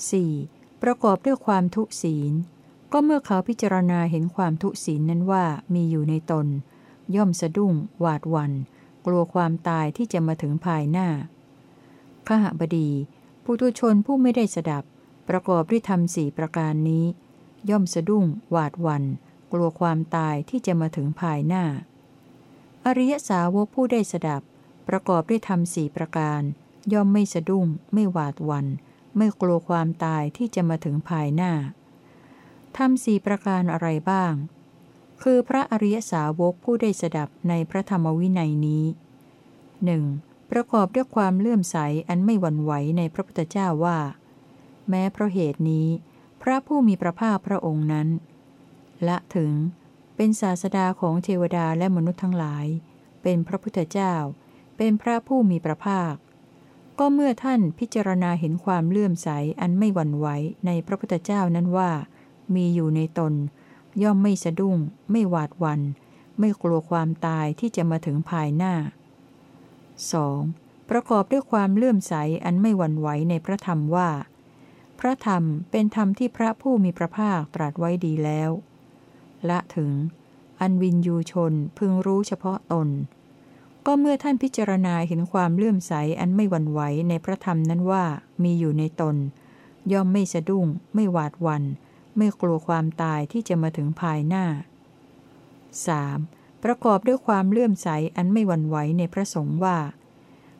4. ประกอบด้วยความทุศีล ก็เมื่อเขาพิจารณาเห็นความทุศีลนั้นว่ามีอยู่ในตน ย่อมสะดุ้ง หวาดวัน กลัวความตายที่จะมาถึงภายหน้าขหบดีปุตุชนผู้ไม่ได้สดับ ประกอบด้วยธรรมสี่ประการนี้ ย่อมสะดุ้ง หวาดวัน กลัวความตายที่จะมาถึงภายหน้า อริยสาวกผู้ได้สดับ ประกอบด้วยธรรมสี่ประการ ย่อมไม่สะดุ้ง ไม่หวาดวัน ไม่กลัวความตายที่จะมาถึงภายหน้า ทำสี่ประการอะไรบ้าง คือพระอริยสาวกผู้ได้สดับในพระธรรมวินัยนี้หนึ่งประกอบด้วยความเลื่อมใสอันไม่หวั่นไหวในพระพุทธเจ้าว่า แม้เพราะเหตุนี้ พระผู้มีพระภาคพระองค์นั้น ละถึงเป็นศาสดาของเทวดาและมนุษย์ทั้งหลาย เป็นพระพุทธเจ้า เป็นพระผู้มีพระภาค ก็เมื่อท่านพิจารณาเห็นความเลื่อมใสอันไม่หวั่นไหวในพระพุทธเจ้านั้นว่า มีอยู่ในตน ย่อมไม่สะดุ้ง ไม่หวาดวัน ไม่กลัวความตายที่จะมาถึงภายหน้า 2. ประกอบด้วยความเลื่อมใสอันไม่หวั่นไหวในพระธรรมว่า พระธรรมเป็นธรรมที่พระผู้มีพระภาคตรัสไว้ดีแล้ว ละถึง อันวินยูชนพึงรู้เฉพาะตน ก็เมื่อท่านพิจารณาเห็นความเลื่อมใสอันไม่หวั่นไหวในพระธรรมนั้นว่ามีอยู่ในตน ย่อมไม่สะดุ้ง ไม่หวาดวัน ไม่กลัวความตายที่จะมาถึงภายหน้า 3. ประกอบด้วยความเลื่อมใสอันไม่หวั่นไหวในพระสงฆ์ว่า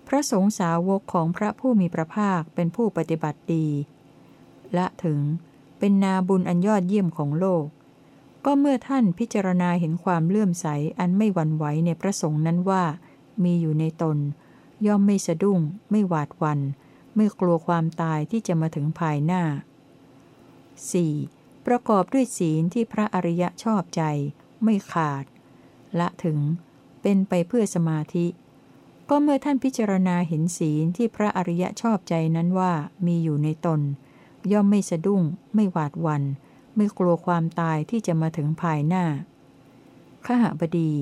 พระสงฆ์สาวกของพระผู้มีพระภาคเป็นผู้ปฏิบัติดี และถึงเป็นนาบุญอันยอดเยี่ยมของโลก ก็เมื่อท่านพิจารณาเห็นความเลื่อมใสอันไม่หวั่นไหวในพระสงฆ์นั้นว่า มีอยู่ในตน ย่อมไม่สะดุ้ง ไม่หวาดวันไม่กลัวความตายที่จะมาถึงภายหน้า 4. ประกอบด้วยศีลที่พระอริยะชอบใจ ไม่ขาด ละถึงเป็นไปเพื่อสมาธิ ก็เมื่อท่านพิจารณาเห็นศีลที่พระอริยะชอบใจนั้นว่ามีอยู่ในตน ย่อมไม่สะดุ้ง ไม่หวาดวัน ไม่กลัวความตายที่จะมาถึงภายหน้าขหบดี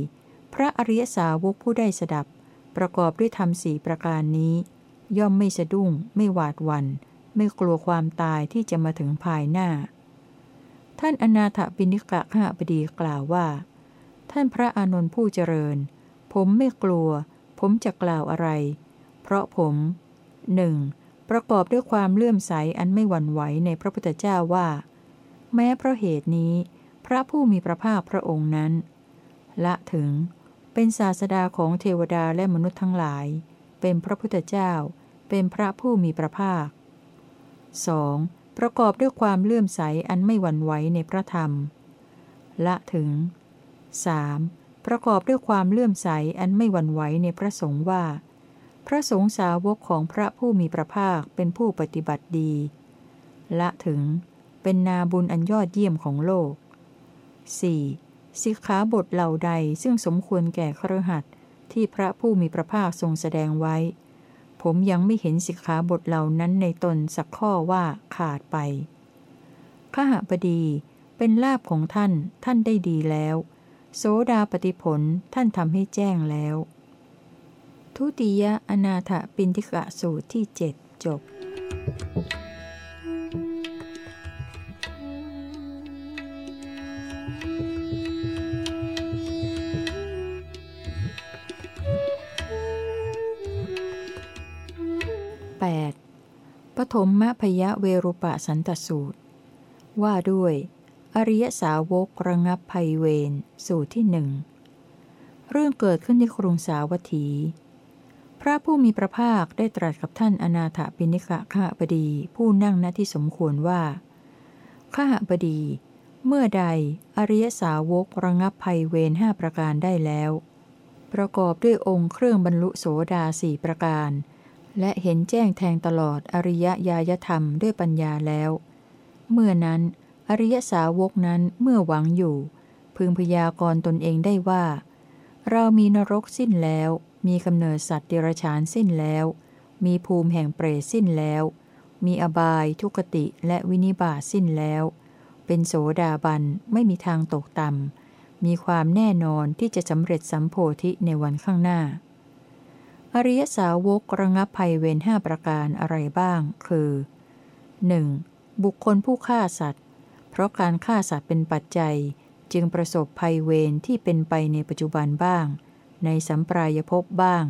พระอริยสาวกผู้ได้สดับ ประกอบด้วยธรรมสี่ประการนี้ ย่อมไม่สะดุ้ง ไม่หวาดวัน ไม่กลัวความตายที่จะมาถึงภายหน้า ท่านอนาถบิณิกะขหบดีกล่าวว่า ท่านพระอานนท์ผู้เจริญ ผมไม่กลัว ผมจะกล่าวอะไร เพราะผมหนึ่งประกอบด้วยความเลื่อมใสอันไม่หวั่นไหวในพระพุทธเจ้าว่า แม้เพราะเหตุนี้ พระผู้มีพระภาคพระองค์นั้น ละถึงเป็นศาสดาของเทวดาและมนุษย์ทั้งหลาย เป็นพระพุทธเจ้า เป็นพระผู้มีพระภาค 2. ประกอบด้วยความเลื่อมใสอันไม่หวั่นไหวในพระธรรม ละถึง 3. ประกอบด้วยความเลื่อมใสอันไม่หวั่นไหวในพระสงฆ์ว่า พระสงฆ์สาวกของพระผู้มีพระภาคเป็นผู้ปฏิบัติดี ละถึง เป็นนาบุญอันยอดเยี่ยมของโลก 4. สิกขาบทเหล่าใดซึ่งสมควรแก่ครหัสที่พระผู้มีพระภาคทรงแสดงไว้ ผมยังไม่เห็นสิกขาบทเหล่านั้นในตนสักข้อว่าขาดไปขหบดี เป็นลาบของท่านท่านได้ดีแล้ว โสดาปฏิผลท่านทำให้แจ้งแล้ว ทุติยอนาถปินทิกะสูตรที่เจ็ดจบ 8. ป ฐมมพยะเวรุปะสันตสูตร ว่าด้วย อริยสาวกระงับภัยเวรสูตรที่หนึ่งเรื่องเกิดขึ้นที่กรุงสาวัตถี พระผู้มีพระภาคได้ตรัสกับท่านอนาถปิณิกะขหบดีผู้นั่งณที่สมควรว่าขหบดี เมื่อใดอริยสาวกระงับภัยเวรห้าประการได้แล้ว ประกอบด้วยองค์เครื่องบรรลุโสดาสี่ประการ และเห็นแจ้งแทงตลอดอริยญาณธรรมด้วยปัญญาแล้ว เมื่อนั้น อริยสาวกนั้นเมื่อหวังอยู่ พึงพยากรณ์ตนเองได้ว่า เรามีนรกสิ้นแล้ว มีกำเนิดสัตว์เดรัจฉานสิ้นแล้ว มีภูมิแห่งเปรตสิ้นแล้ว มีอบายทุกติและวินิบาสิ้นแล้ว เป็นโสดาบันไม่มีทางตกต่ำมีความแน่นอนที่จะสำเร็จสัมโพธิในวันข้างหน้า อริยสาวกระงับภัยเวรห้าประการอะไรบ้าง คือ 1. บุคคลผู้ฆ่าสัตว์ เพราะการฆ่าสัตว์เป็นปัจจัย จึงประสบภัยเวรที่เป็นไปในปัจจุบันบ้าง ในสัมปรายภพบ้าง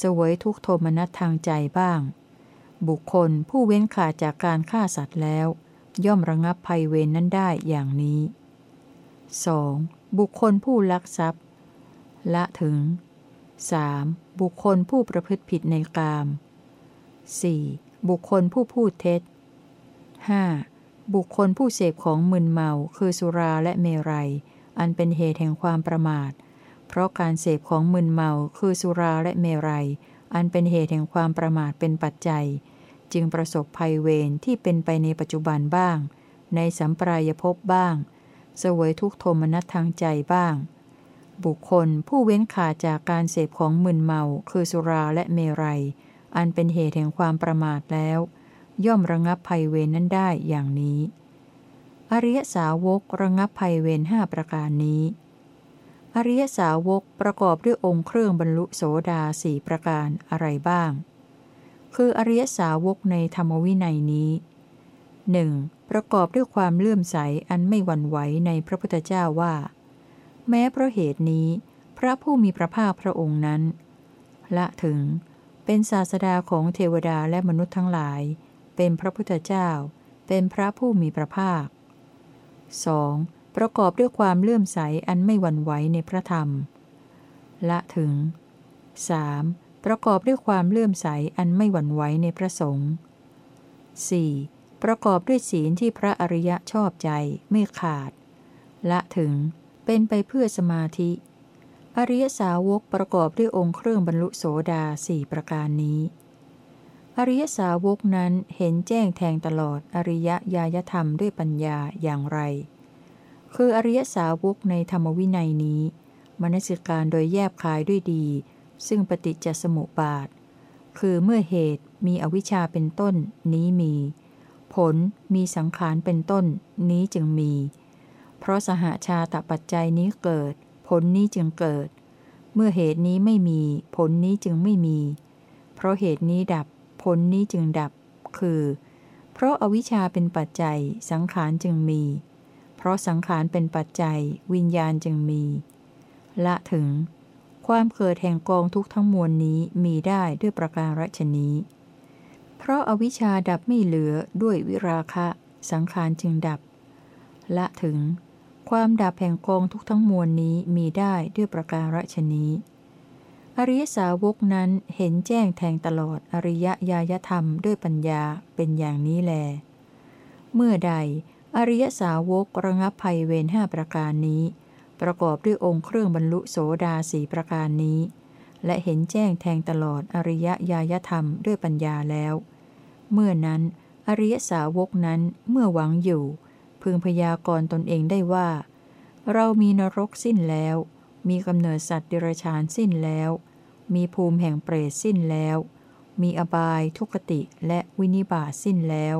สวยทุกโทมนัสทางใจบ้าง บุคคลผู้เว้นขาดจากการฆ่าสัตว์แล้ว ย่อมระงับภัยเวรนนั้นได้อย่างนี้ 2. บุคคลผู้ลักทรัพย์ ละถึง 3. บุคคลผู้ประพฤติผิดในกาม 4. บุคคลผู้พูดเท็จ 5. บุคคลผู้เสพของมึนเมาคือสุราและเมรัย อันเป็นเหตุแห่งความประมาท เพราะการเสพของมึนเมาคือสุราและเมรัย อันเป็นเหตุแห่งความประมาทเป็นปัจจัย จึงประสบภัยเวรที่เป็นไปในปัจจุบันบ้าง ในสัมปรายภพบ้างสวยทุกโทมนัสทางใจบ้าง บุคคลผู้เว้นขาจากการเสพของมึนเมา คือสุราและเมรัย อันเป็นเหตุแห่งความประมาทแล้ว ย่อมระงับภัยเวรนนั้นได้อย่างนี้ อริยสาวกระงับภัยเวรห้าประการนี้ อริยสาวกประกอบด้วยองค์เครื่องบรรลุโสดาสี่ประการอะไรบ้าง คืออริยสาวกในธรรมวินัยนี้หนึ่งประกอบด้วยความเลื่อมใสอันไม่หวั่นไหวในพระพุทธเจ้าว่า แม้เพราะเหตุนี้ พระผู้มีพระภาคพระองค์นั้น ละถึงเป็นศาสดาของเทวดาและมนุษย์ทั้งหลาย เป็นพระพุทธเจ้า เป็นพระผู้มีพระภาค 2. ประกอบด้วยความเลื่อมใสอันไม่หวั่นไหวในพระธรรม ละถึง 3. ประกอบด้วยความเลื่อมใสอันไม่หวั่นไหวในพระสงฆ์ 4. ประกอบด้วยศีลที่พระอริยะชอบใจไม่ขาด ละถึง เป็นไปเพื่อสมาธิ อริยสาวกประกอบด้วยองค์เครื่องบรรลุโสดาสี่ประการนี้ อริยสาวกนั้นเห็นแจ้งแทงตลอดอริยญาณธรรมด้วยปัญญาอย่างไร คืออริยสาวกในธรรมวินัยนี้ มนสิการโดยแยบคายด้วยดี ซึ่งปฏิจจสมุปบาท คือเมื่อเหตุมีอวิชชาเป็นต้นนี้มี ผลมีสังขารเป็นต้นนี้จึงมี ราะสหาชาตปัจจัยนี้เกิด ผลนี้จึงเกิด เมื่อเหตุนี้ไม่มี ผลนี้จึงไม่มี เพราะเหตุนี้ดับ ผลนี้จึงดับ คือ เพราะอาวิชชาเป็นปัจจัย สังขารจึงมี เพราะสังขารเป็นปัจจัย วิญญาณจึงมี ละถึง ความเกิดแห่งกองทุกทั้งมวลนี้มีได้ด้วยประการรัชนี้ เพราะอาวิชชาดับไม่เหลือด้วยวิราคะ สังขารจึงดับ ละถึง ความดับแห่งกองทุกทั้งมวลนี้มีได้ด้วยประการฉนี้ อริยสาวกนั้นเห็นแจ้งแทงตลอดอริยญาณธรรมด้วยปัญญาเป็นอย่างนี้แล เมื่อใด อริยสาวกระงับภัยเวรห้าประการนี้ ประกอบด้วยองค์เครื่องบรรลุโสดาสีประการนี้ และเห็นแจ้งแทงตลอดอริยญาณธรรมด้วยปัญญาแล้ว เมื่อนั้น อริยสาวกนั้นเมื่อหวังอยู่ พึงพยากรณ์ตนเองได้ว่า เรามีนรกสิ้นแล้ว มีกำเนิดสัตว์เดรัจฉานสิ้นแล้ว มีภูมิแห่งเปรตสิ้นแล้ว มีอบายทุกติและวินิบาสิ้นแล้ว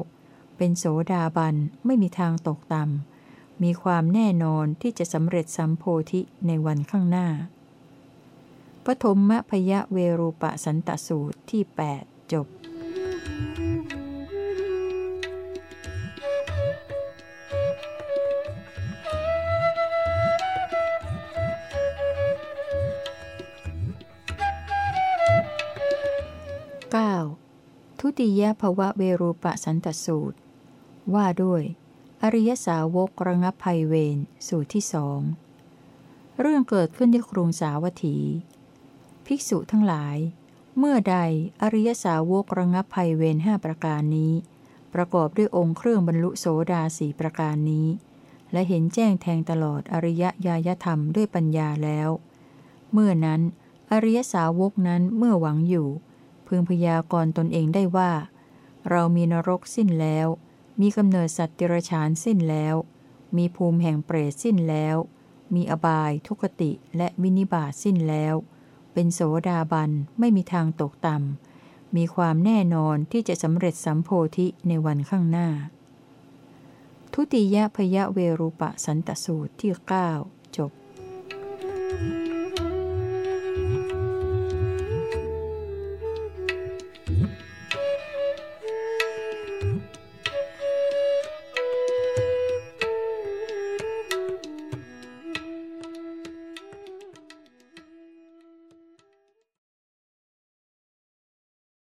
เป็นโสดาบันไม่มีทางตกต่ำมีความแน่นอนที่จะสำเร็จสัมโพธิในวันข้างหน้าปฐมมพยะเวรูปะสันตสูตรที่ 8 จบ ติยภวะเวรูปสันตสูตร ว่าด้วย อริยสาวกระงับภัยเวรสูตรที่สอง เรื่องเกิดขึ้นที่กรุงสาวัตถี ภิกษุทั้งหลาย เมื่อใดอริยสาวกระงับภัยเวรห้าประการนี้ ประกอบด้วยองค์เครื่องบรรลุโสดาสีประการนี้ และเห็นแจ้งแทงตลอดอริยญาณธรรมด้วยปัญญาแล้ว เมื่อนั้น อริยสาวกนั้นเมื่อหวังอยู่ พึงพยากรณ์ตนเองได้ว่า เรามีนรกสิ้นแล้ว มีกำเนิดสัตว์เดรัจฉานสิ้นแล้ว มีภูมิแห่งเปรตสิ้นแล้ว มีอบาย ทุกติและวินิบาตสิ้นแล้ว เป็นโสดาบันไม่มีทางตกต่ำมีความแน่นอนที่จะสำเร็จสัมโพธิในวันข้างหน้า ทุติยพยะเวรุปะสันตสูตรที่9